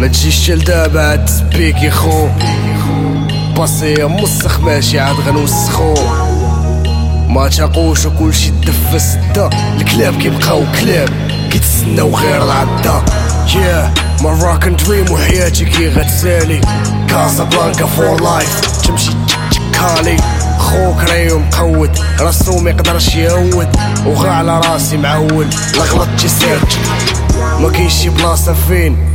ما تجيش لدابا عاد تسبيك يا خو. باسي مسخ ماشي عاد غنوسخو ما تاقوش وكلشي دف سدا الكلاب كيبقاو كلاب كيتسناو غير العدا ياه ما راكن دريم وحياتي كي غتسالي. كازا بلانكا فور لايف تمشي تكالي خوك رايو مقود راسو ميقدرش يهود وغا على راسي معول لا غلطتي سيرت. ما كاينش شي بلاصة فين.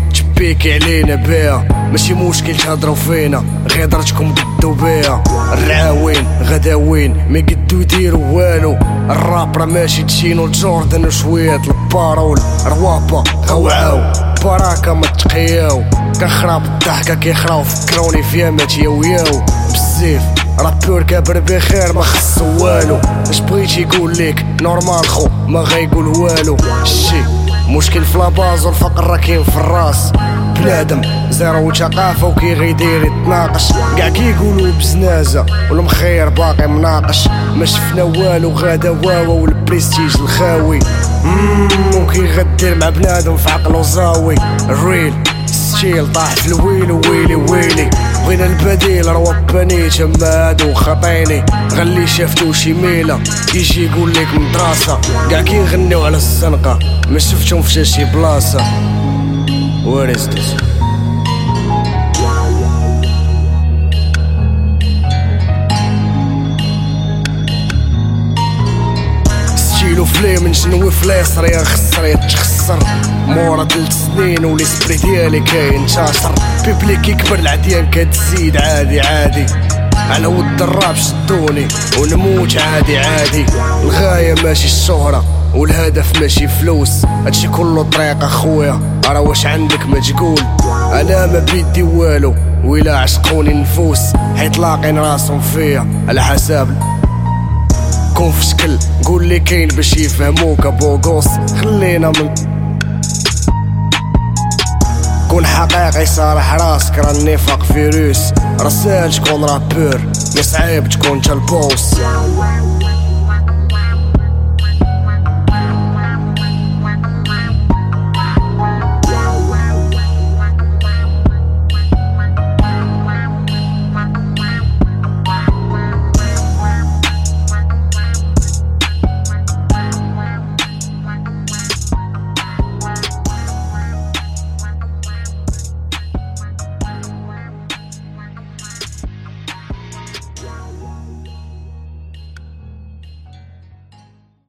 تبيكي علينا بيها ماشي مشكل تهضروا فينا. غيضرتكم قدو بيها الرعاوين غداوين. ما قدو يديروا والو. الراب راه ماشي تشينو. جوردن وشوية البارول. روابا غوعاو براكة ما تقياو. كخراب الضحكة كيخراو. فكروني فيها مات ياو ياو. بزاف. رابور كابر بخير ما خصو والو. اش بغيتي يقول ليك؟ نورمال خو ما غيقول والو. شي. مشكل في لاباز والفقر راه كاين في الراس. بنادم زيرو ثقافة وكي غيدير يتناقش. كاع كيقولوا بزنازة والمخير باقي مناقش. ما شفنا والو غادا واوا والبريستيج الخاوي. وكي غدير مع بنادم في عقلو زاوي. الريل ستيل طاح في الويل ويلي ويلي. بغينا البديل؟ روا بانيت اما هادو خطيني غلي شافتو شي ميلة يجي يقول لك مدرسة كاع كيغنيو على الزنقة ما شفتهم في شي بلاصة. What is this? ستيلو فلي من شنو فليصر يا خسر يا تخسر. مورا ثلاث سنين والاسبري ديالي كاين تاشر بيبليك يكبر العديان كتزيد عادي عادي. على ود الراب شدوني ونموت عادي عادي. الغاية ماشي الشهرة والهدف ماشي فلوس. هادشي كله طريق أخويا. ارا واش عندك ما تقول أنا ما بيدي والو ولا عشقوني النفوس حيت لاقين راسهم فيا. على حساب كون في شكل. قول لي كاين باش يفهموك بوغوس خلينا من كون حقيقي صالح راسك راه النفاق فيروس رسال تكون رابور مي صعيب تكون انت البوس